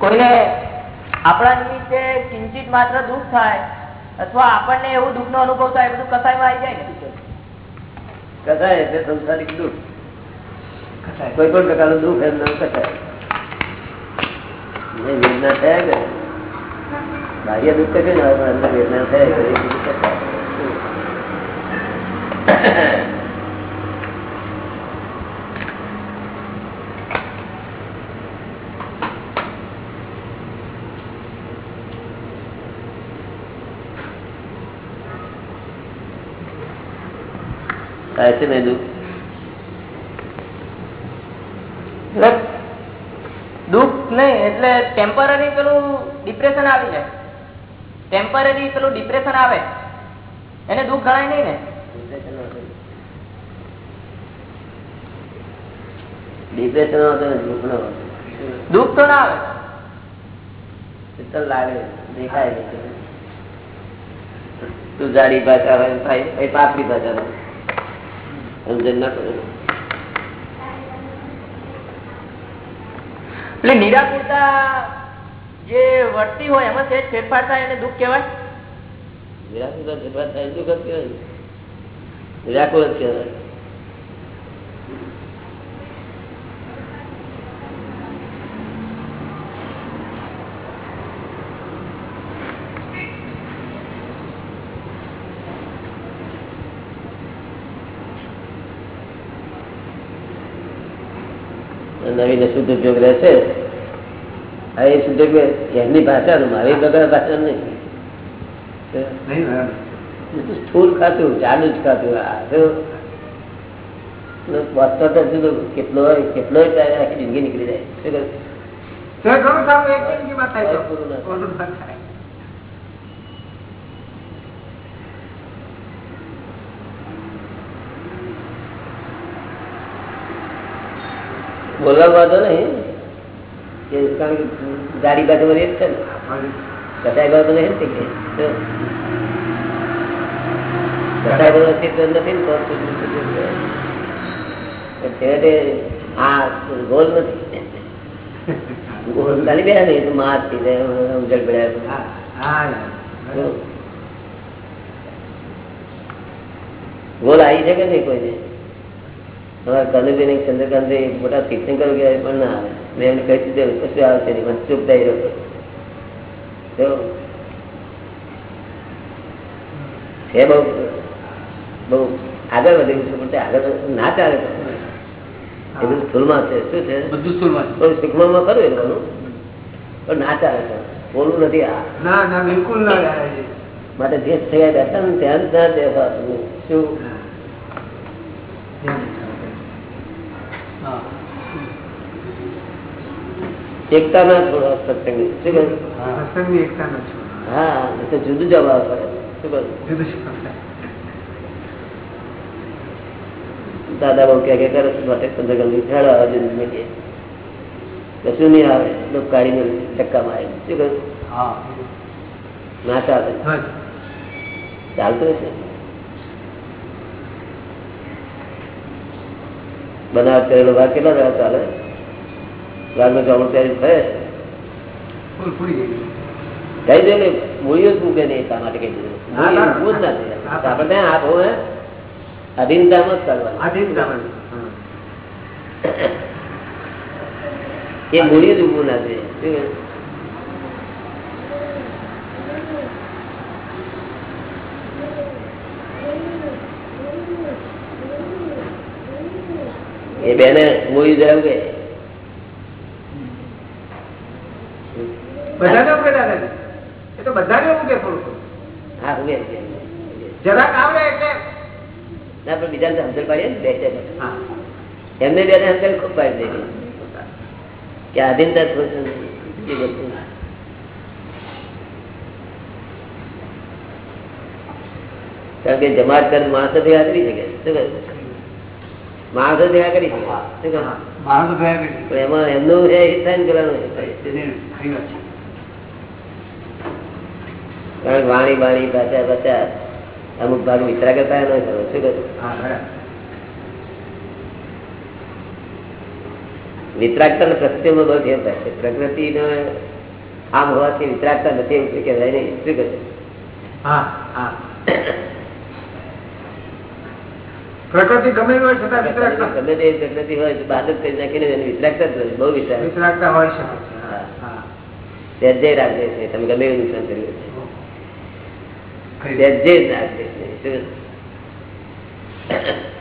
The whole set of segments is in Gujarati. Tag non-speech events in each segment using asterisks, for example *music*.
કોઈને આપણા નિમિત્તે કિંચિત માત્ર દુઃખ થાય અથવા આપણને એવું દુઃખ નો અનુભવ થાય બધું કસાયમાં આવી જાય ને. કસાય એટલે સંસારિક દુઃખ. કોઈ પણ પ્રકારનું દુઃખ એમ કસાય. વેદના થયા કરે બાહ્ય દુઃખ કે ના અંદર વેદના થયા કરે થાય છે ને દુઃખ દુઃખ નહીં એટલે ટેમ્પરરી પેલું ડિપ્રેશન આવી જાય. ટેમ્પરરી પેલું ડિપ્રેશન આવે. એને દુઃખ ગણાય નહીં ને. ડિપ્રેશન દુઃખ નો દુઃખ તો ના આવે. લાગે દેખાય તું જાડી ભાષા હોય પાપડી ભાષા હોય. સમજણ ના પડે એટલે નિરાકુરતા જે વર્તી હોય એમાં સહેજ ફેરફાર થાય એને દુઃખ કહેવાય? નિરાકુરતા ફેરફાર થાય દુઃખ જ કહેવાય. નિરાકુર જ કહેવાય. નવીન શુદ્ધ ઉપયોગ રહેશે? હા એ શુદ્ધ ઉપયોગ એમની ભાષાનું મારી બગડા ભાષા નહીં. સ્થૂળ ખાતું ચાલુ જ ખાતું. આ તો જુદો કેટલો કેટલો આખી જિંદગી નીકળી જાય. શું કરું? પૂરું ના થાય. બોલવા વાંધો નહીં. કારણ કે ગાડી બાજુ જ છે ને. કસાય બાજુ નહીં ને કે. જો. કસાય બાજુ અસ્તિત્વ નથી ને છેવટે આ ગોલ નથી. ગોલ ખાલી બે નહીં તો મારથી ઉજળ પડ્યા ગોલ આવી શકે નહીં કોઈને ચંદ્રકાંત મોટા તીર્થંકર ગયા પણ ના આવે. મેં એમને કહી દીધું કશું આવશે નહીં મને ચૂપ થઈ રહ્યો છે બહુ બહુ આગળ વધ્યું છે પણ આગળ ના ચાલે એ બધું સ્થૂળમાં છે. શું છે? બધું સ્થૂળમાં છે. થોડું સૂક્ષ્મમાં ખરું એ પણ ના ચાલે છે બોલવું નથી આ. ના ના બિલકુલ ના માટે જે થયા બેઠા ને ધ્યાન ના દેવાતું શું હા. એકતા ના છોડો સત્સંગ. શું કહ્યું સત્સંગની એકતા ન છું. હા તો જુદું શું કહ્યું જુદું દાદા બહુ કે કરે છે માટે પંદર ગમી હેડો આવે જિંદગી કે કશું નહીં આવે લોકો કાઢીને ધક્કા મારે શું કહ્યું હા. ના ચાલે. ચાલતું હશે? બનાવટ કરેલો ભાગ કેટલા દાડા ચાલે? લાલનો ચોમણ પહેરી ને? મૂળીઓ જ મૂકે નહીં એટલા માટે કઈ. મૂળ ના થાય. આપણે અધીનતામાં જ આધીનતામાં. એ મૂળીઓ જ ઉભું ના થાય એ બેને મૂળી જરા ઉગે બધાને ઉગે દાદાજી. એ તો બધાને ઉગે થોડું થોડું. હા ઉગે ઉગે. જરાક આવડે એટલે ના પણ બીજાને સમજણ પાડીએ ને બે ચાર. હા. એમને બે સમજણ ખૂબ પાડી દેવી કે આધીનતા થોડું એ બધું. કારણ કે જમાત કર માણસો ભેગા કરી શકે શું કહે માણસો ભેગા કરી શકે શું કહે માણસો ભેગા કરી. પણ એમાં એમનું છે એ સહન કરવાનું છે તેને ખરી વાત છે. કારણ વાણી બાણી ભાષા ભાષા અમુક ભાગ વિતરા કરતા ન કરો. શું કહે વિતરાગતા ને પ્રકૃતિમાં બહુ ફેર થાય છે. પ્રકૃતિ આમ હોવાથી વિતરાગતા નથી એવું કહેવાય? નહીં શું કહે પ્રકૃતિ ગમે હોય છતાં વિતરાગતા. ગમે તે પ્રકૃતિ હોય તો બાદ જ કરી નાખીને એને વિતરાગતા જ બહુ વિતરાગ. વિતરાગતા હોય છે. હા, જય રાખે છે. તમે ગમે એવું નુકસાન કર્યું છે?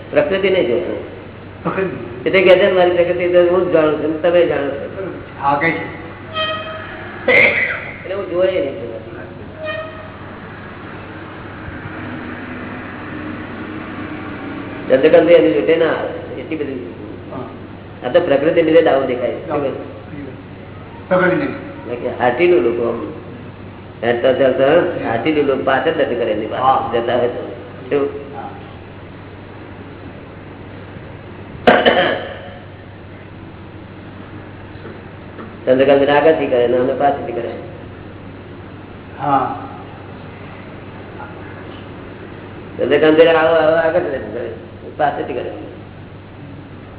પ્રકૃતિ નહીં જોવાનું એટલે કે છે મારી પ્રકૃતિ હું જ જાણું છું તમે જાણો છો. એટલે હું જોયે નહીં ચંદ્રકાંત એની જોટે ના એટલી બધી આ તો પ્રકૃતિ લીધે દાવો દેખાય હાટી નું લોકો હેરતા ચાલતા હાથી લોકો પાછળ નથી કરે એની પાસે જતા હોય તો? ચંદ્રકાંત આગળથી કરે ને અમે પાછળથી કરે. હા. ચંદ્રકાંત આવો આવો આગળ કરે પાછળથી કરે.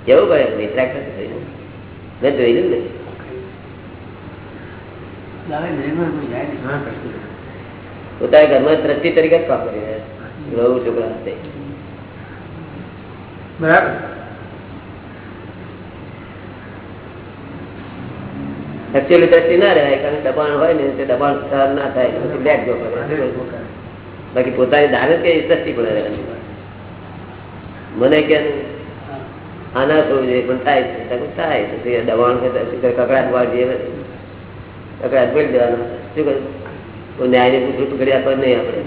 કેવું કરે મેં જોયેલું ને પોતાના ઘરમાં દ્રષ્ટિ તરીકે જ કામ કરી રહ્યા છે છોકરા સાથે બરાબર. એકચ્યુઅલી દ્રષ્ટિ ના રહેવાય કારણ કે દબાણ હોય ને તે દબાણ સહન ના થાય પછી બેગ જો કરે બાકી પોતાની ધારે કે દ્રષ્ટિ પડે રહેવાની. મને કે આના થવું જોઈએ પણ થાય છે. થાય દબાણ કે? કકડાટ વાળીએ ને. ભરી દેવાનો શું કહ્યું? કોઈ ન્યાયને પૂછવું ઘડી આપવા નહીં આપણે.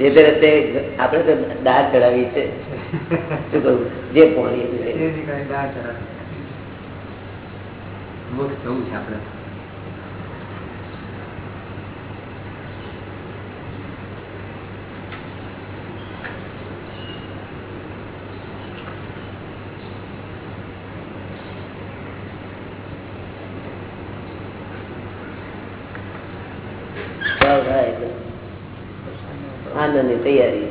જે તે રસ્તે આપણે તો દાળ ચડાવી છે. શું કહ્યું? જે પોણી દાળ ચડાવે. મુખ જવું છે આપણે ભાવ થાય એટલે આનંદની તૈયારી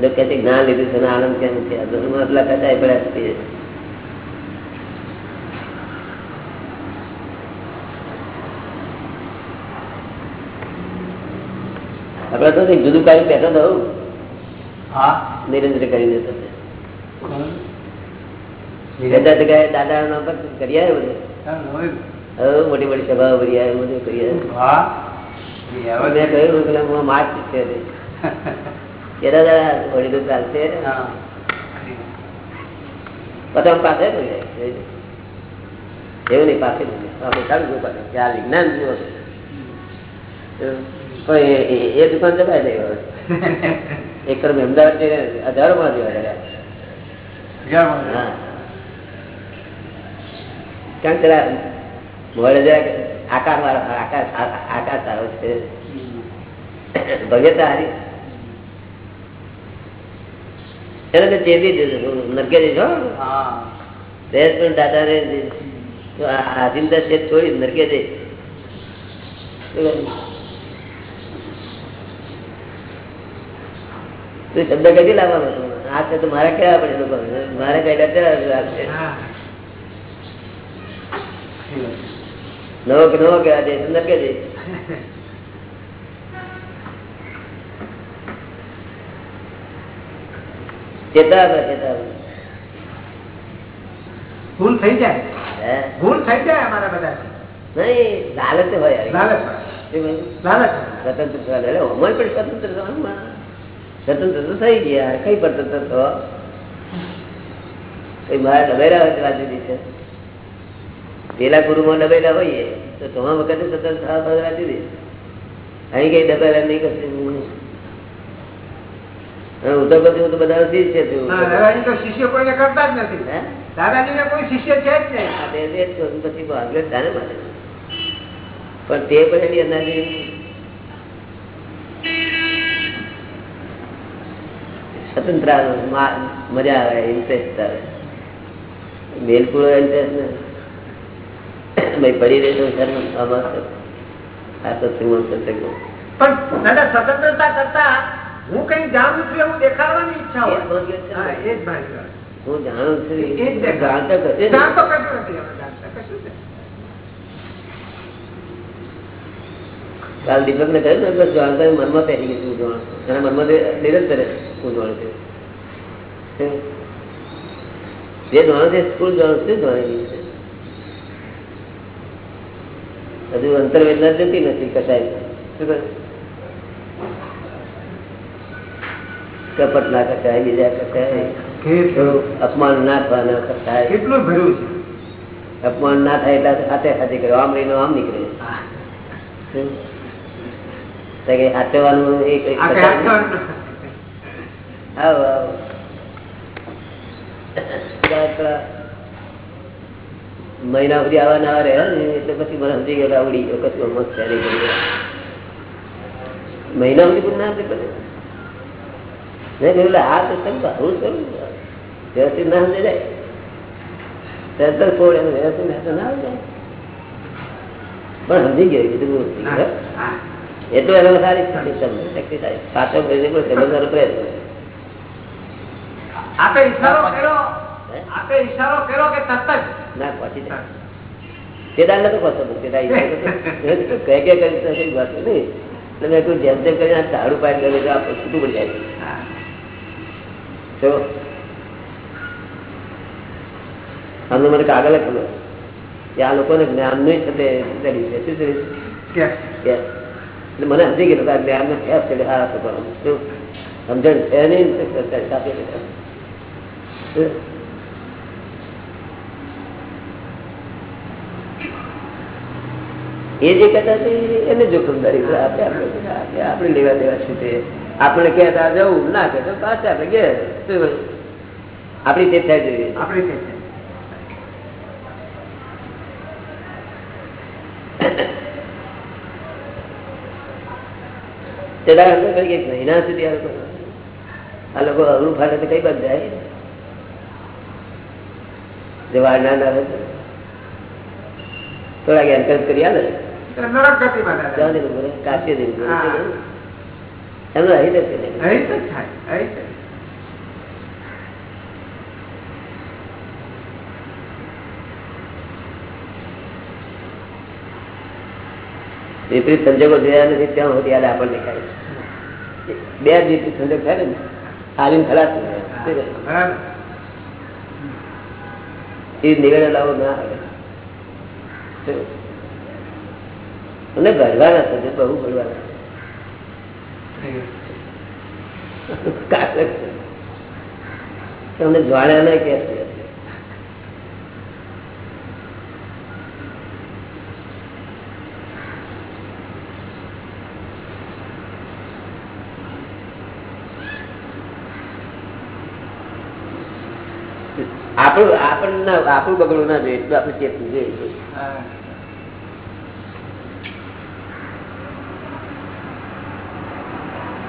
લોકો કહે જ્ઞાન લીધું છે આનંદ કેમ છે? આટલા કચાય પડ્યા છીએ આપડે તો જુદું કાર્ય બેઠો તો નિરંતર કરીને દેતો દાદા કરી આવ્યો મોટી મોટી સભાઓ ભરી આવ્યો બધું કરી આવ્યો મેં કહ્યું કે હું માર્ચ છે. કે દાદા વળી તો ચાલશે. પછી પાસે એવું નહીં પાસે આપણે ચાલુ જોવું પડે. કે આ વિજ્ઞાન જુઓ. પણ એ- દુકાન જવાય નહીં હવે. એક કરમ અમદાવાદ જઈને હજારો માં જેવા રહ્યા કારણ કે મોડે જરાક આકાર વાળો આકાર આકાર સારો છે. ભવ્યતા હારી ચેતી દીધું નરકે જઈશ રેસ પણ દાદા રે તો છે છોડી નરકે તું શબ્દ કદી લાવવાનો? આ છે તો મારે કેવા પડે લોકો મારે કઈ ડર નવો કે નવો કહેવા દે સુંદર કે દે. ચેતાવે ચેતાવે ભૂલ થઈ જાય. ભૂલ થઈ જાય અમારા બધા નહીં લાલચ હોય. લાલચ હોય. લાલચ સ્વતંત્ર થવા દે. પણ સ્વતંત્ર થવાનું. સ્વતંત્ર તો થઈ ગયા. કઈ સ્વતંત્ર થવા. કઈ મારા ડબેરા હોય તો વાત જુદી છે. પેલા ગુરુમાં ડબેલા હોઈએ તો તમામ વખતે સતત સારા વાત જુદી અહીં કઈ દબાયેલા નહીં કરશે હું તો બધું તો બધા શિષ્ય છું હા, દાદાજી તો શિષ્ય કોઈને કરતા જ નથી. હે? દાદાજી કોઈ શિષ્ય છે જ નહીં. આ બે બે જ છું. પછી ભાગલે તારે માટે પણ તે પણ એની અંદાજે સ્વતંત્ર મજા આવે ઇન્ટરેસ્ટ આવે. બિલકુલ ઇન્ટરેસ્ટ ને ભાઈ પડી રહે તો શરમ આમાં આ સત્સંગમાં સત્સંગમાં પણ દાદા સ્વતંત્રતા કરતા હું કઈ જાણું છું એવું દેખાડવાની ઈચ્છા એ જ હોય ભાગ્ય છે. હા, એ જ ભાગ્ય. હું જાણું છું એ જ દેખાય. જાણતો કશું નથી. જાણતો કશું નથી આપણે જાણતા કશું જ નથી. કાલ દીપક ને કહ્યું ને બસ જાણતા મનમાં પહેરી ગયું હું જાણું છું. એના મનમાં તે નિરંતર હું જાણું છું શું? જે જાણું છે સ્કૂલ જાણું છું જાણી ગયું છે હજુ અંતરવેદના જતી નથી કસાય કપટ ના કસાય બીજા કસાય અપમાન ના થવા ના કસાય કેટલું ભર્યું છે? અપમાન ના થાય એટલે હાથે હાથે કર્યો આમ રહીને આમ નીકળે. હાથેવાનું એક આવો મહિના સુધી આવા ના રહ્યા ને એટલે પછી મને સમજી ગયો આવડી ગયો કશું મસ્ત છે નહીં મહિના સુધી પણ ના મેં કહ્યું આ તો તમે આવું કરું વ્યવસ્થિત ના સમજે જાય તરત જ એનું વ્યવસ્થિત ના. પણ સમજી ગયો કીધું. એટલું એનો સારી શક્તિ થાય પ્રયત્ન ઈશારો કર્યો હે? આપે ઈશારો કર્યો કે તરત જ? ના પહોંચી જાય કેદાર નતો પહોંચતો કેદાર કહે કે કરી વાત નહીં. એટલે મેં જેમ તેમ કરીને આ ઝાડુ પાડી દે આપણે છૂટું પડી જાય. તો આમને મને કાગળ ખબર. કે આ લોકોને જ્ઞાન નહીં છે તે શું છે? એટલે મને સમજી ગયું કે આ જ્ઞાન નો ખ્યાલ છે આ. શું? સમજણ છે નહીં તો સરકાર સાથે બેઠા. શું? એ જે કહેતા છે એને જોખમદારી છે. આપણે આપણે લેવા દેવા છે તે. આપણે કહેતા જવું ના કે પાસે પાછા આપણે કે આપણી તે થાય જોઈએ. આપણી તે એક મહિના સુધી આ લોકો અવરું ફાટે તો કઈ બાજુ જાય? જવા ના ના. થોડાક એન્કરેજ કરી આલે. વિપરીત સંજોગો જોયા નથી ત્યાં સુધી યાદ આપણને ખાય બે જ વિપરીત સંજોગ થાય ને હાલીને ખલાસ એ નિવેડે લાવો ના આવે? અને ભરવાના છે બહુ ભરવાના. તમને જાણ્યા નહીં કે આપણું આપણને આપણું બગડવું ના જોઈએ, એટલું આપણે ચેતવું જોઈએ.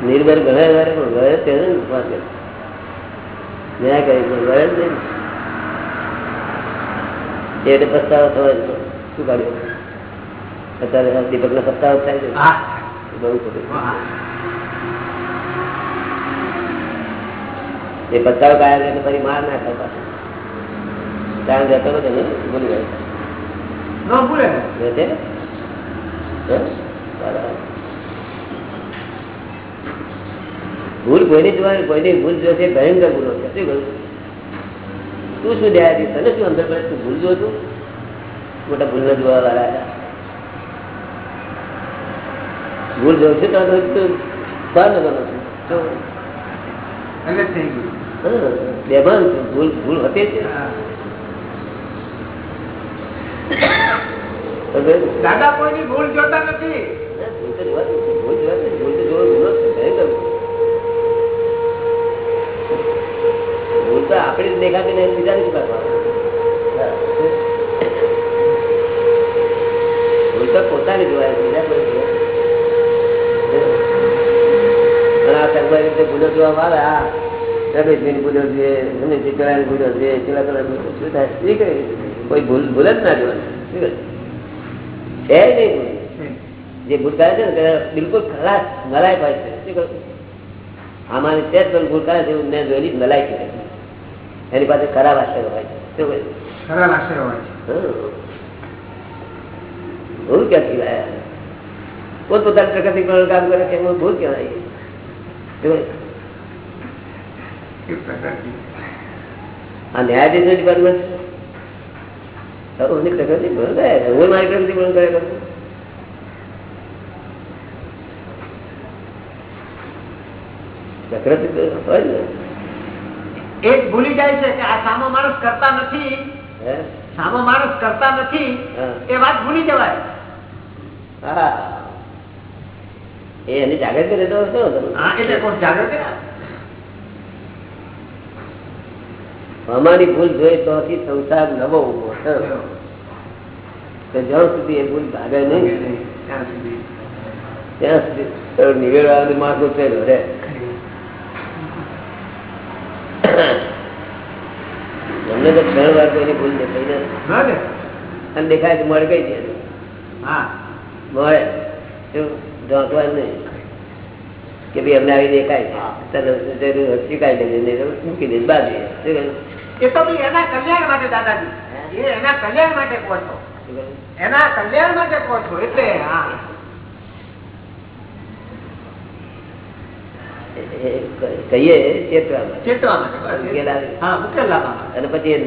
નિર્ભર ગળે વારે પણ છે તેને ને પાસે. ન્યાય કરે પણ વળે જ નહીં. એટલે પસ્તાવો થયો શું કાઢ્યું? અત્યારે દીપક નો પસ્તાવો થાય છે. બહુ એ પસ્તાવો કાયા એટલે ફરી માર ના પાછો. ત્યાં જતો હતો ને ભૂલી ગયો. ભૂલે ને. રહે છે? હે? બરાબર. ભૂલ કોઈની જોવાની કોઈની ભૂલ જોશે ભયંકર ભૂલો છે શું કહ્યું તું શું દયા તને શું અંદર પડે? તું ભૂલ જો તું મોટા ભૂલ ન જોવા વાળા હતા. ભૂલ જોઉં છું તો બહાર ન છું. બેભાન ભૂલ ભૂલ હતી દાદા કોઈની ભૂલ જોતા નથી. ભૂલ તો ભૂલ તો જોવો તો દેખાતી નહીં બીજાની શું કરવાનું? તો પોતાની જોવાય બીજા કોઈ જ ના જોવાની જે ભૂલ. છે ને બિલકુલ ખલાસ, નલાયક હોય છે. શું કહું? આમાંની તે પણ ભૂલ કરે છે મેં જોયેલી નલાયક છે. એની પાસે ખરાબ આશરો હોય છે. શું કહ્યું? ખરા લાગશે હોય છે. ભૂલ ક્યાંથી લાયા? પોતપોતાની પ્રગતિ પર કામ કરે છે એમાં ભૂલ કહેવાય આ ન્યાયાધીશ ડિપાર્ટમેન્ટ પ્રગતિ ભૂલ કરે હું મારી પ્રગતિ કરે કરું પ્રકૃતિ હોય ને. એક ભૂલી જાય છે કે આ સામો માણસ કરતા નથી. સામો માણસ કરતા નથી. એ વાત ભૂલી જવાય. હા. એની જાગૃત કરે તો શું હતું? હા એટલે કોઈ જાગૃતિ ને? અમારી ભૂલ જોઈ તો સંસાર નવો ઊભો જ્યાં સુધી એ ભૂલ ભાગે નહીં ત્યાં સુધી. ત્યાં સુધી નિવેડવાનું માર્ગો છે રે અમને તો ક્ષણ વાર કોઈની ભૂલ દેખાઈ નથી અને દેખાય તો મળે કઈ છે. મળે. શું? ઢોંકવાનું નહીં કે ભાઈ અમને આવી દેખાય જરૂર સ્વીકારી લેજે નહીં મૂકી દે બાજુ એ તો એના કલ્યાણ માટે દાદાજી. એ એના કલ્યાણ માટે કહો છો. એના કલ્યાણ માટે કહો છો એટલે હા એ- એ કહીએ. અને પછી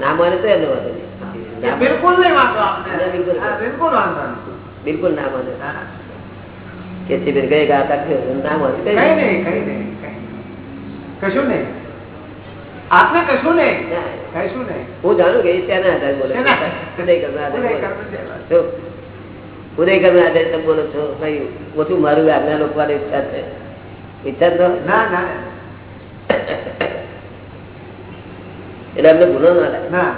ના માને તો એનો વાંધો બિલકુલ બિલકુલ. બિલકુલ ના માને કે શિબિર ગઈ ના. કશું નહીં. આપને કશું નહીં? ના. કશું નહીં. હું જાણું કે ત્યાંના આધારે બોલે ઉદય? ઉદયકરના આધારે? તમે બોલો છો? કઈ ઓછું મારું આજ્ઞા લોકો ઈચ્છા છે. ઈચ્છા તો ના ના. એટલે અમને ભૂલો ના લાગે ના.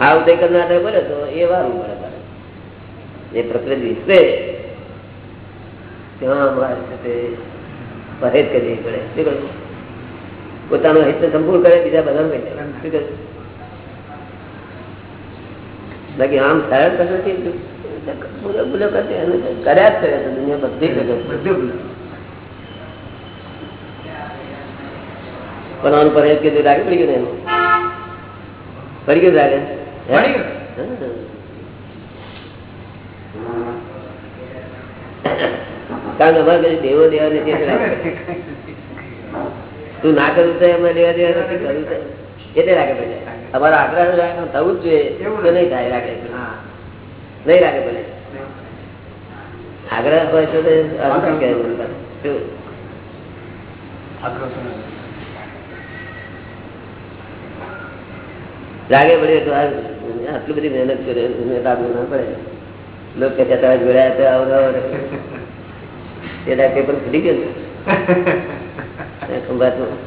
આ ઉદય કરનાર બોલે તો એ વારું તારે. એ પ્રકૃતિ વિશ્વે ત્યાં અમારે છે તે પરેજ કરવી પડે. શું કરવું? પોતાનો હિત સંપૂર્ણ કરે બીજા બધા શું કરવું? બાકી આમ સરળ પ્રકૃતિ ભૂલો ભૂલો કરતી અને કર્યા જ કરે છે દુનિયા બધી પ્રગતિ બધું ભૂલ. પણ આનું પરેજ કીધું લાગે પડી ગયું ને એનું પડી ગયું લાગે હે? પડી ગયું. હા. કારણ કે અમારે કઈ દેવો દેવા નથી એટલે લાગે. તું ના કરું તો એમાં દેવા દેવા નથી કરું તો એટલે લાગે પડે અમારા આગ્રહ થવું જ જોઈએ એવું નહીં થાય રાખે નહીં રાખે પડે આગ્રહ હોય તો? લાગે પડે તો આટલી બધી મહેનત કરે લાગુ ના પડે. લોકો જતા જોડાયા તો આવો રહે. પેલા પેપર ફૂટી ગયું ખંભાતમાં.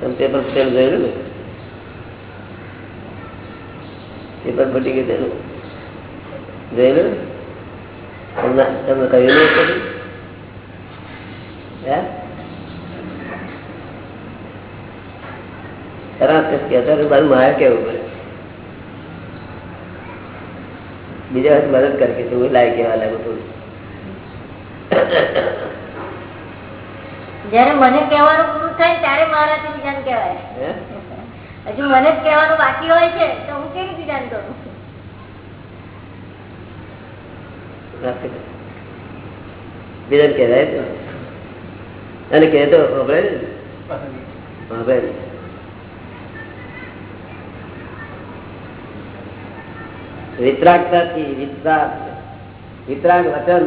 તમે પેપર ફૂટેલું જોયેલું ને પેપર ફટી ગયું તેનું. જોયેલું ને? તમને કહ્યું નહીં તો મારે કેવું પડે બીજા વખત મદદ કરે કે તું લાય કેવા લાગુ થોડું. જયારે મને કહેવાનું પૂરું થાય ત્યારે મારાથી બીજાને કહેવાય. હજુ મને જ કહેવાનું બાકી હોય છે તો હું કેવી બીજાને કરું? બીજાને કહેવાય. અને કહેતો સાંભળે ને. વિતરાગતાથી વિતરાગ વિતરાગ વચન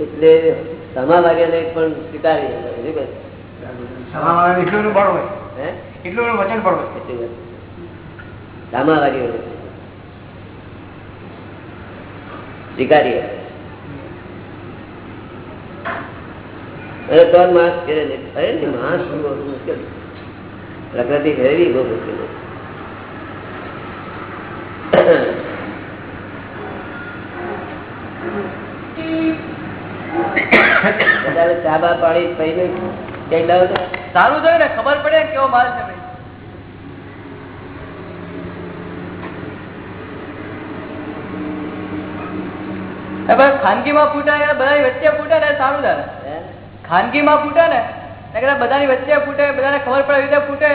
એટલે સમાવાર્યને પણ સ્વીકારી શું કહે? સમાવાળાને એટલું બળ હોય. એટલું વચન બળ હોય. એટલી વાત. સ્વીકારીએ અરે તો જ ફેરે નહીં અરે નહીં માણસ મુશ્કેલ. પ્રકૃતિ ફેરવી બહુ મુશ્કેલ. વધારે ચા બા પાણી પીને સારું થયું ને ખબર પડે કેવો માલ છે ભાઈ. ખાનગીમાં ફૂટે ને બધાની વચ્ચે ફૂટે ને સારું થાય? ખાનગીમાં ફૂટે ને બધાની વચ્ચે ફૂટે બધાને ખબર પડે રીતે ફૂટે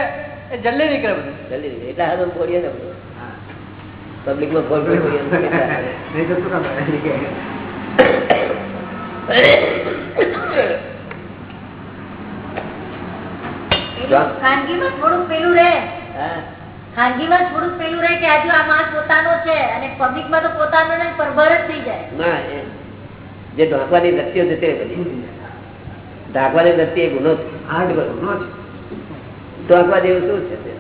એ જલ્દી નીકળે બધું. જલ્દી એટલે હાથ ફોડીએ ને પબ્લિકમાં ફોડ ફોડીએ *laughs* *laughs* *laughs* ખાનગીમાં થોડુંક પેલું રહે. ખાનગીમાં થોડુંક પેલું રહે કે આજુ આ માસ પોતાનો છે અને પબ્લિકમાં તો પોતાનો ને પરભર જ થઈ જાય. ના એ જે ઢોકવાની વૃત્તિઓ છે તે બધી. ઢાંકવાની વૃત્તિ એ ગુનો છે. હા જ. છે. ઢોકવા જેવું શું છે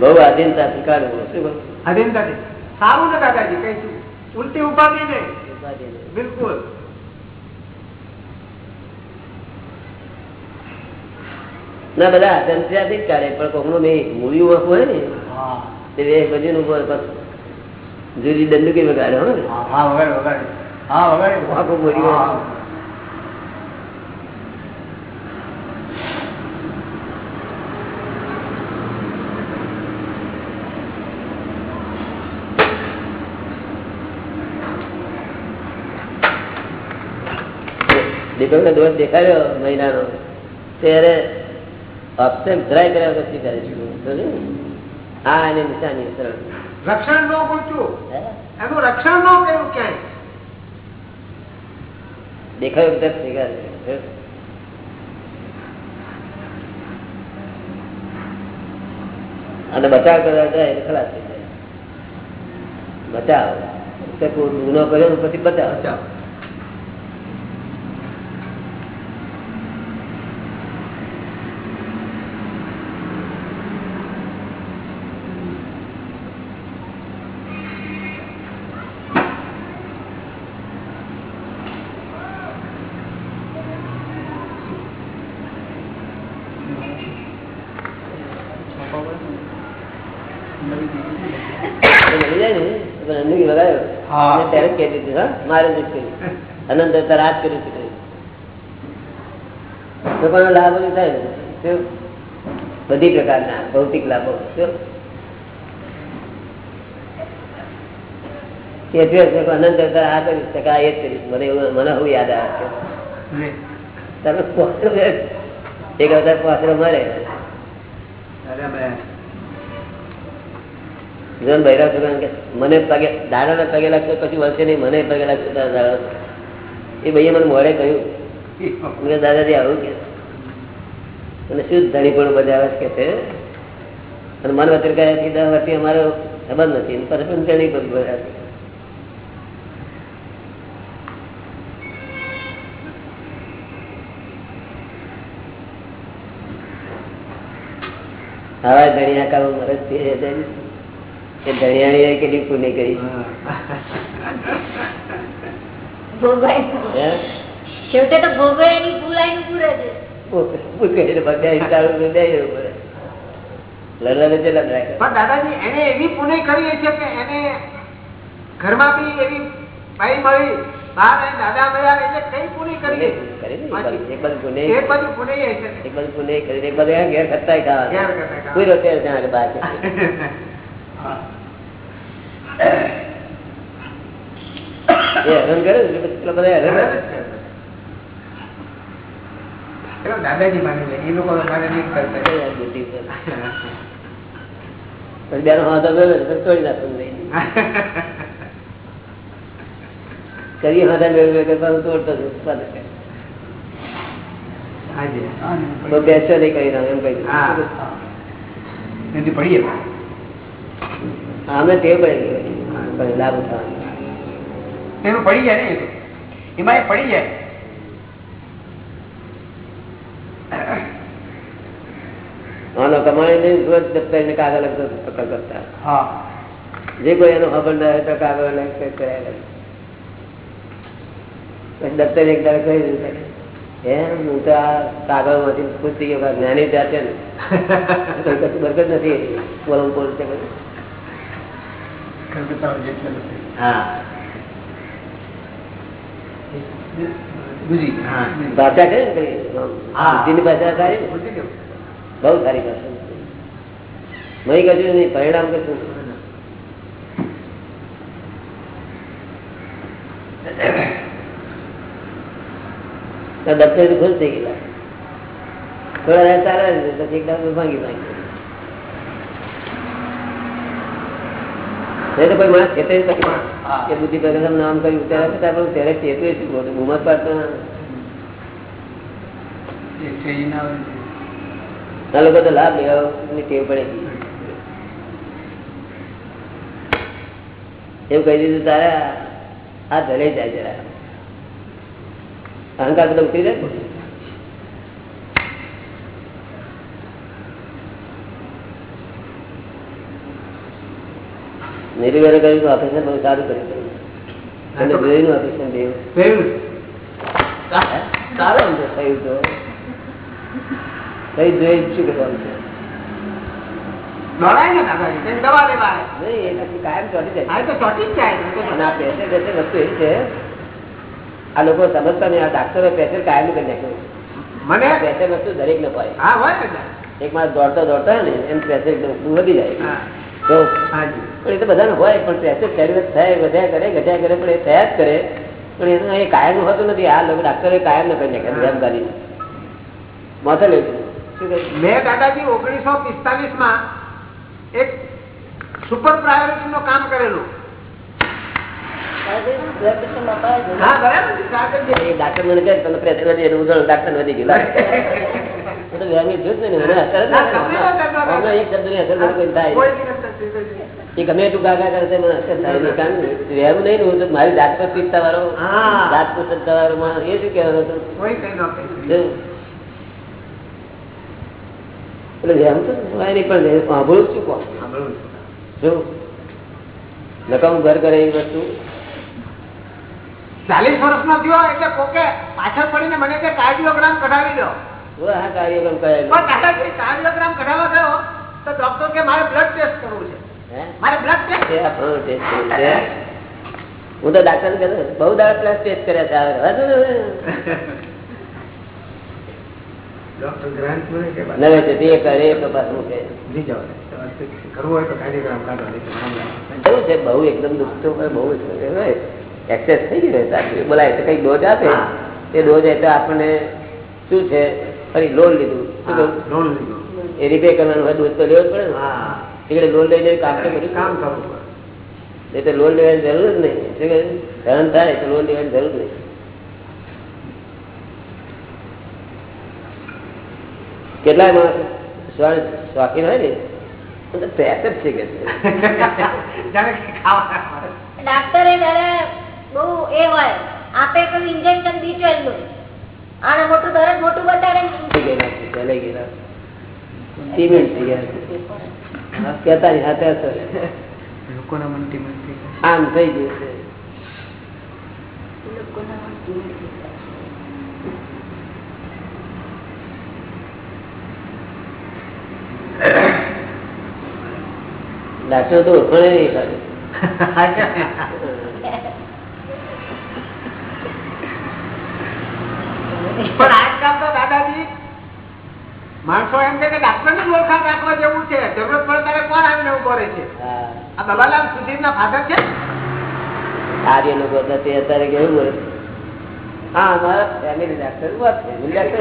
બહુ આધીનતા સ્વીકારવું શું કહું? સારું ને દાદાજી કઈ શું? ઉલટી ઉપાધિ નહીં. બિલકુલ. ના બધા આધીનતાથી જ કાઢે પણ કોકનું મેં મૂળિયું હોય ને તે બે બધીનું ઉપર પાછું જુદી દંડુકી વગાડે હોય ને. હા વગાડે વગાડે. હા વગાડે. આખું મૂળિયું. હા. દોષ દેખાડ્યો મહિનાનો ત્યારે ઓપ્શન ધરાય કર્યા પછી કરે છે? આ એની નિશાની રક્ષણ ન પૂછ્યું એનું રક્ષણ ન કર્યું ક્યાંય? દેખાયું વગર સ્વીકારે અને બચાવ કરવા જાય એટલે ખલાસ થઈ જાય. બચાવ. ગુનો કર્યો પછી બચાવ બચાવ તો મળી જાય ને તો પણ અંદરથી વગાડ્યો હા. અને ત્યારે જ કહી દીધું હા મારે જ કર્યું અનંત અવતાર આ જ કર્યું છે કર્યું. તો પણ લાભ નહીં થાય ને. શું? બધી પ્રકારના ભૌતિક લાભો શું? કે છે કે અનંત અવતાર આ કર્યું છે કે આ એ જ કર્યું મને એવું મને હું યાદ આવે છે લે. તમે પોસરો બે. એક અવતાર પોસરો મરે અરે બે. જીવન બૈરા કે મને પગે દાદાના પગે લાગતો, પછી વર્ષે નહીં, મને પગે લાગતો દાદા એ ભાઈએ મને મોડે કહ્યું, મેં દાદાજી, આવું કે અને શું ધણી પણ બજાવે કે છે અને મન કહે છે દસ અમારો સંબંધ નથી પરસ્પર ધણી પણ બજાવે છે. ધણી કામ મરજથી એ ધણિયાણી કેટલી પુણ્ય કરી છેવટે તો ભોગવે ભૂલાઈ પૂરે છે પૂછે બધા હિસાબ બે પડે લડવાને કેટલા રાખે. પણ દાદાજી એને એવી પુણ્ય કરી છે કે એને ઘરમાં બી એવી બાઈ મળી બહાર દાદા મળ્યા એટલે કઈ પુણ્ય કરી એક કરી બાજુ ઘેર ખર્ચાય ખાવા. કોઈ રોતે બહાર. *laughs* એ હેરાન કરે એટલે બધા હેરાન દાદાજી માની લે એ લોકો મારે નહીં કરતા. બેનો પછી તોડી નાખું કરી હાથા મેળવે કે તોડતો બેસો નહીં કરી એમ કહી હા. પડીએ. અમે તે પડી પણ લાભ ઉઠાવવાનો એનું પડી જાય ને એમાં એ પડી જાય. આનો કમાણી નહીં રોજ દફતર ને કાગળ પકડ કરતા. હા. જે કોઈ એનો ખબર ના હોય તો કાગળ કર્યા કરે. દફતર એક દાડો કહી દીધું એમ હું તો આ કાગળમાંથી ખુશ થઈ ગયો જ્ઞાની છે ને. કશું બરકત નથી બોલવું બોલ છે બધું. કલકત્તા જેટલું નથી. હા બુજી હા ભાષા કઈ. બુદ્ધિની સારી? બહુ સારી ભાષા. મય કશું નહીં પરિણામ કશું દફતર ખુશ થઈ ગયેલા. થોડા સારા રહે પછી એકદમ ભાંગી ભાંગી નહીં તો કોઈ માણસ. ખેતે કે બુદ્ધિ પ્રગમ નામ કર્યું ત્યારે છતાં પણ ત્યારે ચેતવે શું ખોટું બુમત પાડતો લોકો તો લાભ લેવાની ટેવ પડે. એવું કહી દીધું તારે આ ધરે જાય જરા અહંકાર બધો ઉતરી જાય? ને. કર્યું તો ઓપરેશન બહુ સારું કર્યું. અને જોયું ઓપરેશન દેવું. સારું છે થયું તો. જોઈ શું કરવાનું આ વસ્તુ લોકો સમજતા નહીં આ ડાક્ટરો પ્રેશર કાયમ કરી નાખ્યું મને? પ્રેશર વસ્તુ દરેક ને. પડે. એક માણસ દોડતો દોડતો હોય ને એમ પ્રેશર એકદમ વધી જાય. હા. તો પણ એ તો બધાને હોય પણ પ્રેશર શરીર થાય વધ્યા કરે ઘટ્યા કરે પણ એ થયા જ કરે. પણ એનું એ કાયમ હોતું નથી. આ લોકો ડાક્ટરે કાયમ ન કરી નાખ્યા જેમ કરીને માથે કહે મેં દાદાજી ઓગણીસો પિસ્તાલીસમાં એક સુપર પ્રાયોરિટી નું કામ કરેલું અસર જ ના. અસર એક થાય એ ગમે તું ગાગા કરે છે મને અસર થાય નહીં કારણ કે નહીં હું તો મારી જાત પર પીતા વાળો જાત પર સત્તા વાળો માણસ એ શું કહેવાનું હતું? કોઈ કઈ ન કહે. એટલે વહેમ તો હોય નહીં પણ સાંભળું છું. કોણ સાંભળું નકામું ઘર કરે એ વસ્તુ. ચાલીસ વર્ષનો થયો એટલે કોકે પાછળ પડીને મને કાર્ડિયોગ્રામ કઢાવી દો. કાર્યક્રમ કરેલું પણ કાર્ડિયોગ્રામ કઢાવવા ગયો? તો ડોક્ટર કે મારે બ્લડ ટેસ્ટ કરવું છે. મારે બ્લડ ટેસ્ટ છે. હું તો ડાક્ટર કહેતો બહુ દાડા પ્લસ ટેસ્ટ કર્યા છે બહુ એકદમ દુખતો બહુ એક્સેસ થઈ ગયો બોલાય તો કઈ ડોઝ આપે. તે ડોઝ એટલે આપણને શું છે? ફરી લોન લીધું? લોન લીધો. એ રિપેર કરવાનું હોય ડોઝ તો લેવો જ પડે ને. એટલે લોન લઈને કામ તો બધું કામ કરવું પડે. એ લોન લેવાની જરૂર જ નહીં. ધન થાય તો લોન લેવાની જરૂર નહીં. કેટલાય માણસ સ્વ- શોખીન હોય ને પેટ જ છે કે *laughs* ડાક્ટરે જયારે બહુ એ હોય આપે પેલું ઇન્જેક્શન બીચવેલ આને મોટું દરજ મોટું બતાવે થઈ ગયેલા છે, ચલાઈ ગયેલા. થઈ ગયા આમ થઈ ગયું છે. ડાક્ટર તો ઓળખાણે નહીં પણ આજકાલ તો દાદાજી માણસો એમ કે ડાક્ટર ને ઓળખાણ રાખવા જેવું છે. જરૂરત પડે ત્યારે કોણ આવીને ઊભો રહે છે? આ બાબાલાલ સુધીર ના ફાધર છે? આર્ય લોકો હતા તે અત્યારે કેવું બોલે હા અમારા family doctor family doctor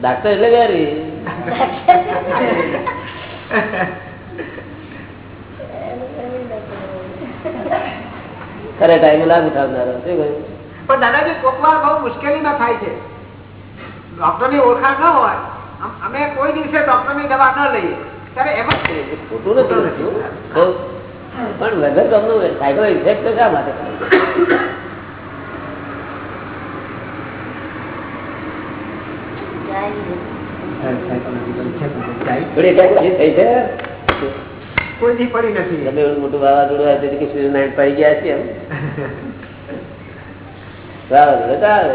doctor એટલે વેરી. *laughs* ખરે ટાઈમે લાગુ ઉઠાવનારો શું કહ્યું પણ દાદાજી કોકવાર બહુ મુશ્કેલીમાં થાય છે. ડોક્ટરની ઓળખાણ ન હોય અમે કોઈ દિવસે ડોક્ટરની દવા ન લઈએ. ત્યારે એમાં જ ખોટું નથી પણ વગર ગમનું સાયકલ ઇફેક્ટ તો શા માટે મોટું વાવાઝોડું આવે તેથી કે સૂર્યનારાયણ પડી ગયા છે એમ? *laughs* વાવાઝોડું આવે.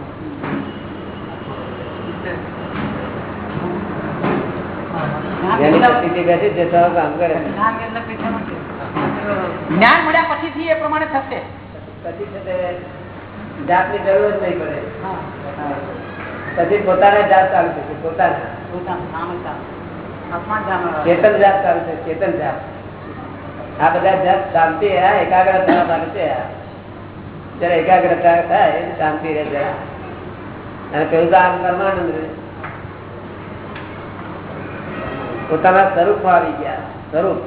જ્ઞાન મળ્યા પછી થી એ પ્રમાણે થશે. પછી છે તે જાતની જરૂર જ નહીં પડે. પછી પોતાના જાત ચાલુ થશે પોતાના. ચેતન જાત ચાલુ છે ચેતન જાત. આ બધા જાત શાંતિ એકાગ્રતા ચાલુ છે. જ્યારે એકાગ્રતા થાય શાંતિ રહે અને પેલું તો આમ પરમાનંદ રહે. પોતાના સ્વરૂપમાં આવી ગયા. સ્વરૂપ.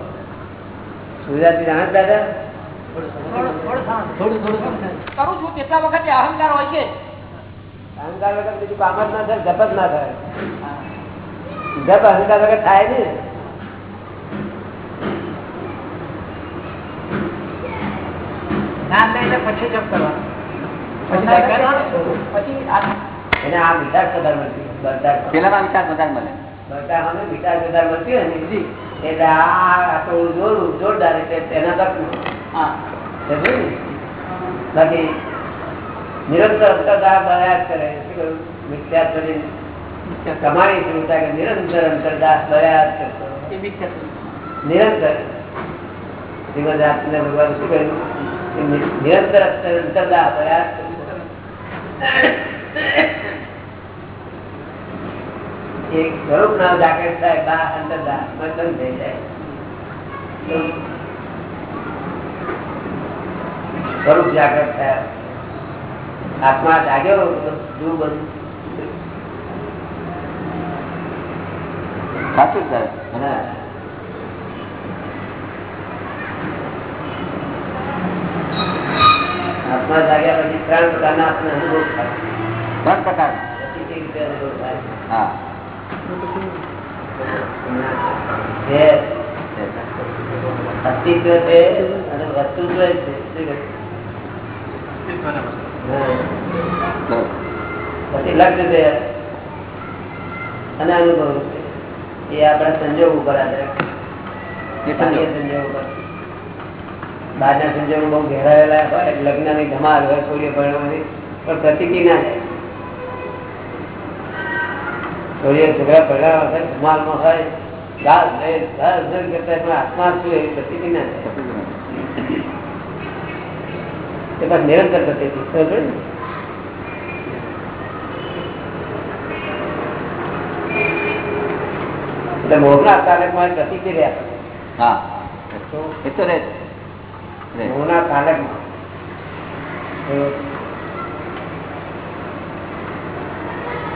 ગુજરાતી જાણે દાદા કરું છું તેટલા વખતે અહંકાર હોય છે? અહંકાર વગર બીજું કામ જ ના થાય જપ જ ના થાય. જપ અહંકાર વગર થાય ને પછી જપ કરવાનું. પછી એને આ વિચાર વધારે મળતી પેલા વિચાર વધારે મળે. બરદાર સામે મીઠાશ મળતી હોય ને એટલે આ આ તો જોરદાર એટલે તેના તક હા. સમજ્યું ને? બાકી નિરંતર અંતરદાર બળ્યા કરે શું કહ્યું મિથ્યા કરી તમારી ચિંતા કે નિરંતર અંતરદાસ બળ્યા કરતો નિરંતર. શ્રીમદ આપને ભગવાન શું કહ્યું? નિરંતર અંતરદાસ બળ્યા કરતો. એક સ્વરૂપ ના જાગૃત થાય બા બંધન થઈ જાય સ્વરૂપ જાગૃત થયા. આત્મા જાગ્યો બધું બધું? સાચું સર હા. આત્મા જાગ્યા પછી ત્રણ પ્રકારના આપણને અનુભવ થાય. ત્રણ પ્રકાર. પછી અનુભવ થાય? હા. અસ્તિત્વ અને અનુભવ છે એ આપણા સંજોગ ઉપર આધાર સંજોગ. ઉપર બહારના સંજોગો બહુ ઘેરાયેલા હોય લગ્નની ધમાલ હોય છોડીઓ પરણવાની પણ પ્રતિકી ના જાય છોડીઓ છોકરા પરણાવા હોય ધમાલમાં હોય ગાલ ભેદ, ગાલ ભેદ કરતા પણ આત્મા શું એવી પ્રતિકી ના જાય એ બસ નિરંતર પ્રતિકી સમજો ને? એટલે મોહના કારકમાં પ્રતિકી રહ્યા હા એ તો રે રે. મોહના કારકમાં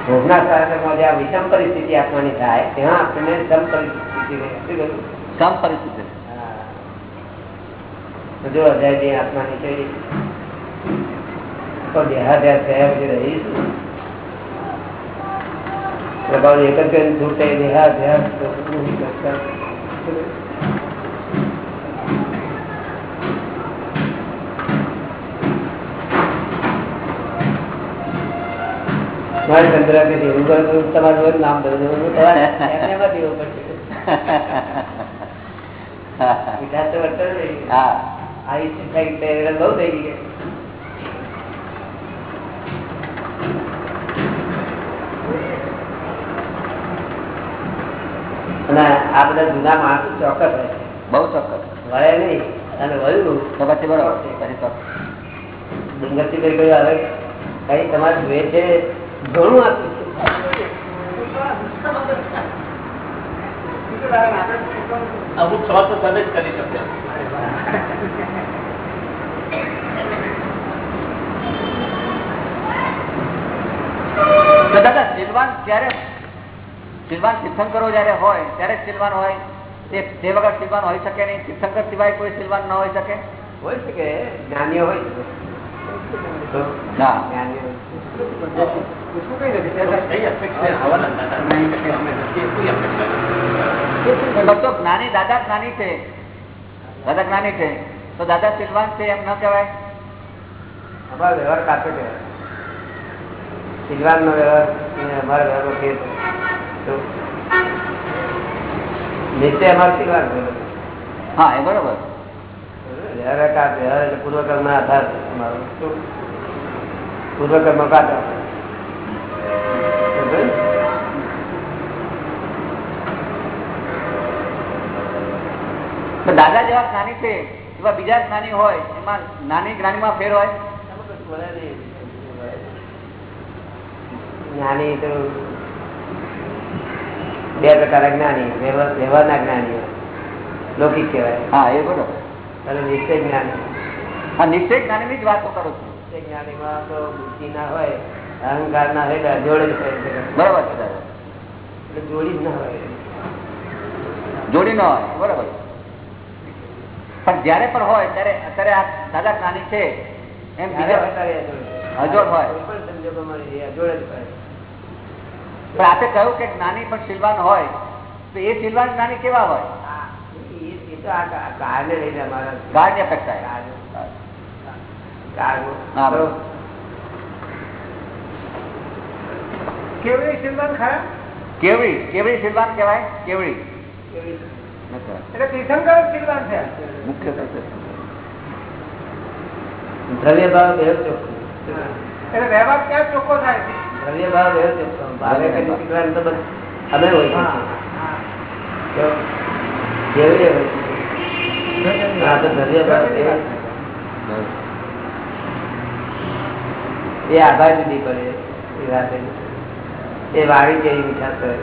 ભોગના કારકમાં જે આ વિષમ પરિસ્થિતિ આપવાની થાય ત્યાં આપણને સમ પરિસ્થિતિ રહે. શું કહ્યું? સમ પરિસ્થિતિ જો અધ્યાય આત્માની છે તો દેહાધ્યાસ થયા પછી રહીશું પ્રભાવ એક જ છૂટે દેહાધ્યાસ તો શું કરતા? મારે ચંદ્ર કે એવું કરું તમારું રોજ નામ બદલવાનું તમારે એમને એમાં દેવું પડશે. મીઠાશ તો વર્તન હા. આયુષ થઈ બહુ થઈ ગઈ. અને આ બધા જૂના માણસો ચોક્કસ હોય છે. બહુ ચોક્કસ. વળે નહીં. અને વળ્યું તો પછી બરોબર. પછી ડુંગરથી કઈ કઈ હવે કઈ તમારે જોઈએ છે ઘણું આપ્યું અમુક સવાલ તો તમે જ કરી શકો તો દાદા સિલવાન ક્યારે સિલવાન તીર્થંકરો જયારે હોય ત્યારે જ સિલવાન હોય? તે તે વગર સિલવાન હોઈ શકે નહીં તીર્થંકર સિવાય કોઈ સિલવાન ન હોઈ શકે? હોય શકે જ્ઞાનીઓ હોય શકે. તો ના તો જ્ઞાની દાદા જ્ઞાની છે. દાદા જ્ઞાની છે. તો દાદા સિલવાન છે એમ ન કહેવાય? અમારો વ્યવહાર કાપે છે. સિલવાન નો વ્યવહાર અમારો વ્યવહાર. તો અમારો સિલવાન હા એ બરોબર. વ્યવહાર કા વ્યવહાર એટલે પૂર્વકર્મ ના આધાર અમારો? પૂર્વકર્મ કાઢો સમજ્યું? તો દાદા જેવા જ્ઞાની છે એવા બીજા જ્ઞાની હોય એમાં નાની જ્ઞાનીમાં ફેર હોય? જ્ઞાની તો બે પ્રકારના જ્ઞાની વ્યવહારના જ્ઞાની લૌકિક કહેવાય. હા એ બરોબર. અને નિશ્ચય જ્ઞાની. હા નિશ્ચય જ્ઞાની જ વાતો કરો છો. નિશ્ચય જ્ઞાનીમાં તો બુદ્ધિ ના હોય અહંકાર ના હોય જોડે બરાબર જોડી જ ના હોય. જોડી ન હોય બરોબર. પણ જયારે પણ હોય ત્યારે અત્યારે આ દાદા જ્ઞાની છે એમ જ્યારે હોય અજોડ. અજોડ હોય. પણ સંજોગોમાં એ અજોડ જ હોય પણ આપે કહ્યું કે જ્ઞાની પણ શીલવાન હોય તો એ શીલવાન જ્ઞાની કેવા હોય આ એ- એ તો આ કા- કારને લઈને અમારા ગાઢ અપેક્ષા કારણે. કારણો. હા, બરોબર. કેવડી સિલવાન કેવાય કેવડી કેવડી શીલવાન કેવડી કેવી- એટલે તીર્થંકર સિલવાન છે મુખ્ય થશે. દ્રવ્ય ભાવ બે ચોખ્ખો એટલે વ્યવહાર ક્યાં ચોખ્ખો થાય છે દ્રવ્ય ભાવ બે ચોખ્ખો ભાવે કરી શીખવાનું તો બધું અમે હોય છે તો કેવી હોય છે હા તો દ્રવ્ય ભાવ બે- એ આભાર જુદી પડે એ રાતે એ વાળી જેવી મીઠાશ હોય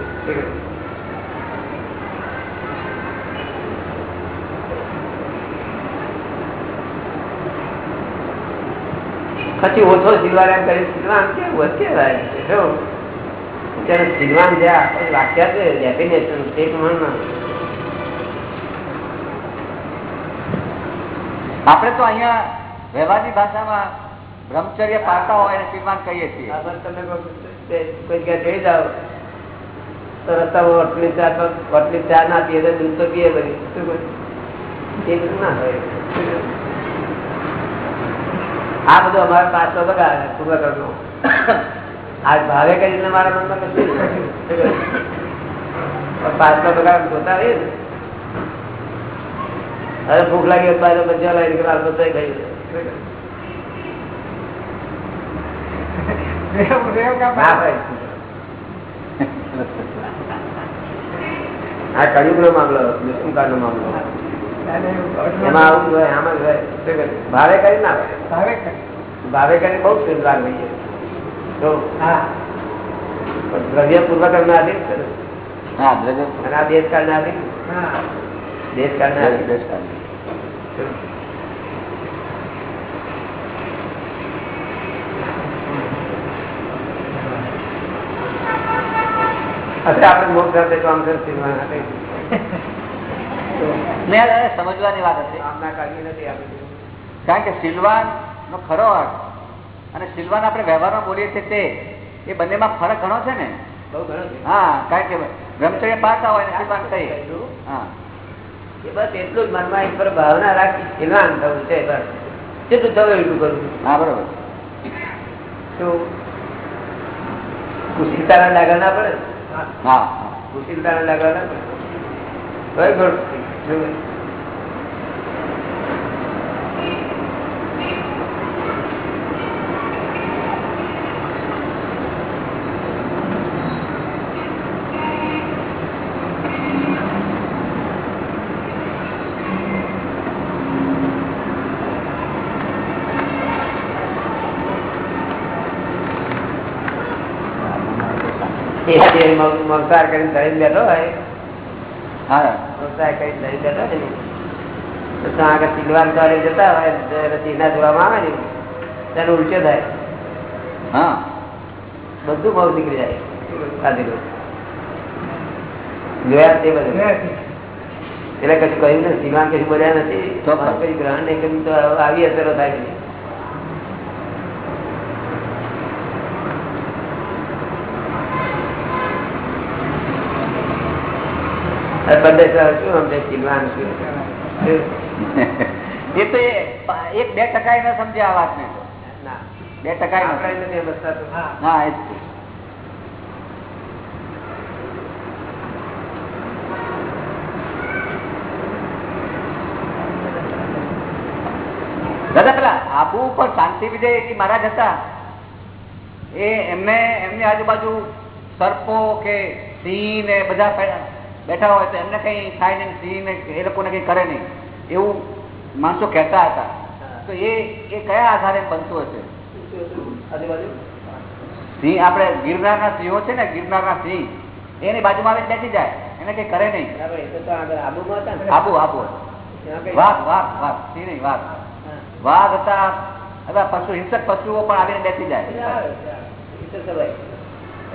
પછી ઓછો સિલવાર એમ કરી સિલવાન કેવું કેવાય ત્યારે સિલવાન જે વાક્યા છે ડેફિનેશન તે પ્રમાણમાં આપણે તો અહીંયા વ્યવહારની ભાષામાં બ્રહ્મચર્ય પાડતા હોય એને શ્રીમાન કહીએ છીએ. તમે કોઈ- જગ્યાએ જઈ જાઓ તો રસ્તામાં વટલી ચા તો વટલી ચા ના પીએ દૂધ તો પીએ બધી શું? એ બધું ના હોય. આ બધું અમારા પાછો બગાડે કરજો આ ભાવે કરીને મારા મનમાં કશું. શું પાછલો બગાડ જોતા ભૂખ લાગી બાજુ બધા લાવી કે બધા ખાઈ લે. શું કહે? મામલો કા ના આ મામલો એમાં આવું જ હોય આમાં જ હોય શું કરે? ભાવે કરી ના હોય. ભાવે કરી. ભાવે કરી બહુ સુંદર લઈએ તો હા પણ દ્રવ્ય પૂર્વક ના આધીન છે ને. હા દ્રવ્ય અને આ દેશકાળ ના આધીન હા દેશકાળ ના આધીન દેશકાળ. અત્યારે આપણે મોક્ષ સાથે તો *laughs* સમજવાની વાત હતી. કારણ કે સિલવાન નો ખરો અર્થ અને સિલવાન આપણે વ્યવહારમાં બોલીએ છીએ તે એ બંનેમાં ફરક ઘણો છે ને? બહુ હા કારણ કે બ્રહ્મચર્ય પાડતા હોય ને સિલવાન કહીએ હા. બસ એટલું જ મનમાં એક પર ભાવના રાખી સિલવાન થવું છે બસ. જેટલું થયું એટલું કરવું હા બરોબર. તો કુશીલતાના લાગા ના પડે હા. કુશીલતાના લાગા ના પડે. મગસાર કરીને ધરીને બેઠો હોય બધું બહુ નીકળી જાય. એટલે કશું કહ્યું નથી. સિલવાન કશું બોલ્યા નથી ગ્રહણ નહીં કર્યું તો આવી અસરો થાય છે અરે બંને સર શું સમજે સિલવાન શું એ તો એ એક બે ટકા ન સમજ્યા આ. બે ટકા હા. એ દાદા પેલા આબુ ઉપર શાંતિ વિજય મહારાજ હતા. એ એમને એમની આજુબાજુ સર્પો કે સિંહ ને બધા બેઠા હોય તો એમને કઈ થાય ને સિંહ ને એ લોકોને કઈ કરે નહીં. એવું માણસો કહેતા હતા. તો એ એ કયા આધારે બનતું હશે? સિંહ આપણે ગિરનારના સિંહો છે ને ગિરનારના સિંહ એની બાજુમાં આવીને બેસી જાય. એને કઈ કરે નહીં. આબુ આબુ. વાઘ વાઘ વાઘ. સિંહ નહીં વાઘ. વાઘ હતા હવે પશુ હિંસક પશુઓ પણ આવીને બેસી જાય.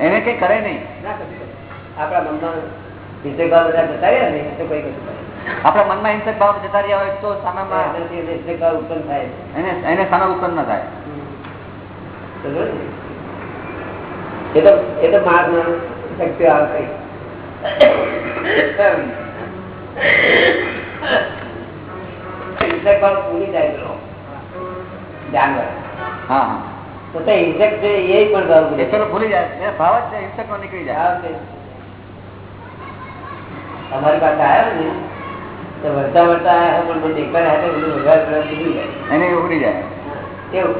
એને કઈ કરે નહીં. આપણા મનમાં વિષય ભાવ બધા જતા રહ્યા ને તો કોઈ કશું આપણા મનમાં હિંસક ભાવ જતા રહ્યા હોય તો સામેમાં એનાથી ભાવ ઉત્પન્ન થાય એને એને સામે ઉત્પન્ન ના થાય. એ તો એ તો માર્ગમાં શક્તિઓ આવશે હિંસક ભાવ ભૂલી જાય પેલો. જાનવર. હા હા. તો હિંસક છે એ પણ ભાવ ભૂલી જાય. ભાવ જ હિંસક નો નીકળી જાય. અમારી પાસે આવ્યા ને તો વળતા વળતા આવ્યા પણ બધું દેખાડ્યા હતા બધું વગાડ વગાડ ઉડી જાય. એને ઉડી જાય. કેવું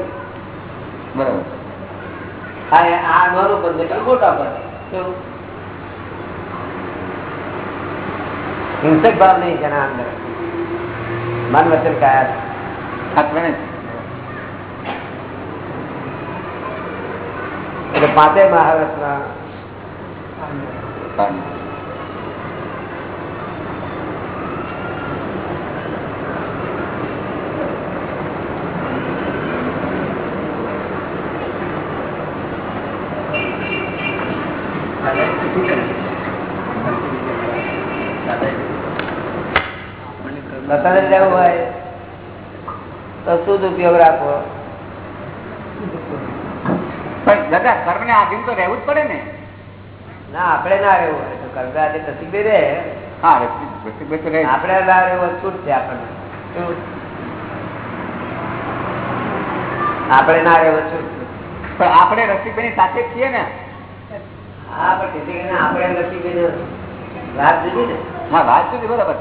બરોબર. આ આ નાનું બંધ મોટા બંધ કેવું? હિંસક ભાવ નહીં જેના અંદર. મન વચન કાયા આ ત્રણે એટલે પાંચે. મહારાષ્ટ્રના કારણ. બતાને જવું હોય તો શુદ્ધ ઉપયોગ રાખો. દાદા કર્મ ને આધીન તો રહેવું જ પડે ને. ના આપણે ના રહેવું તો આજે હા રસિકભાઈ તો રહે આપણે ના રહેવું છૂટ છે આપણને? આપણે ના રહેવું છૂટ. પણ આપણે રસિકભાઈ ની સાથે છીએ ને. હા પણ આપણે નસીબે વાત જુદી ને. હા વાત સુધી બરાબર.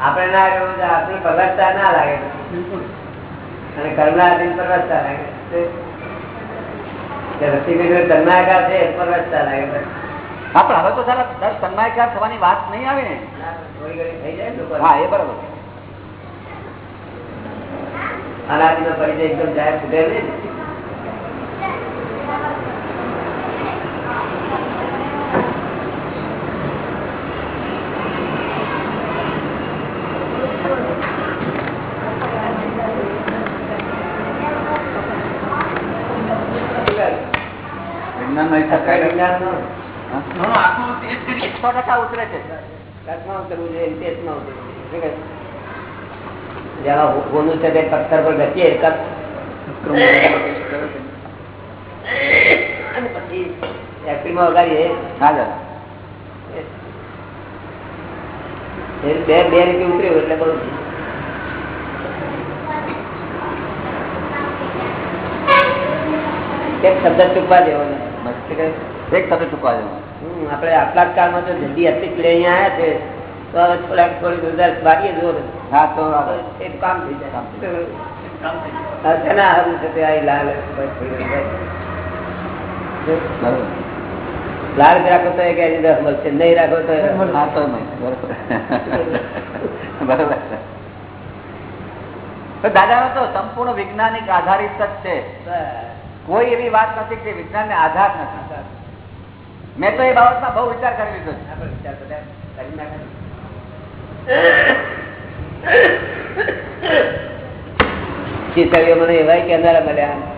આપણે ના કરવું આપણી પરવસતા ના લાગે. અને કર્મના અધીન પરવસતા લાગે. છે પરવસતા લાગે હા પણ હવે તો દર સન્માયકાર થવાની વાત નહીં આવે ને. ના, થોડી ઘણી થઈ જાય હા એ બરાબર. અનાદિનો પરિચય એકદમ જાય ફૂટે નહીં ને. વિજ્ઞાનનો હિસાબ સરકારી કાઢ્યો. વિજ્ઞાનનો હા? સો ટકા ઉતરે છે કચ્છમાં ઉતરવું જોઈએ એમ દેશમાં ઉતરવું જોઈએ. શું કહે? જેમાં હો- હોનું છે તે પથ્થર પર ઘસીએ કચ્છ. અને પછી ફેક્ટરીમાં વગાડીએ હા દાદા એ બે બે રીતે ઉતર્યું એટલે બહુ એક શબ્દ ચૂકવા દેવો નહીં. એક સાથે ચૂકવા દેવું આપણે આટલા જ કાળમાં તો જલ્દી હતી પીડે અહીંયા આવ્યા છે. તો હવે થોડાક થોડી જોરદાર વાગીએ જોર હા તો કામ થઈ જાય. કામ થઈ હારું છે આ લાલ રાખો તો એ દસ મળશે નહીં રાખો તો. બરોબર. તો સંપૂર્ણ વૈજ્ઞાનિક આધારિત જ છે. કોઈ એવી વાત નથી કે વિજ્ઞાન ને આધાર નથી. મેં તો એ બાબતમાં બહુ વિચાર કરી લીધો. શીતળીઓ મને એવાય કેનારા મળ્યા.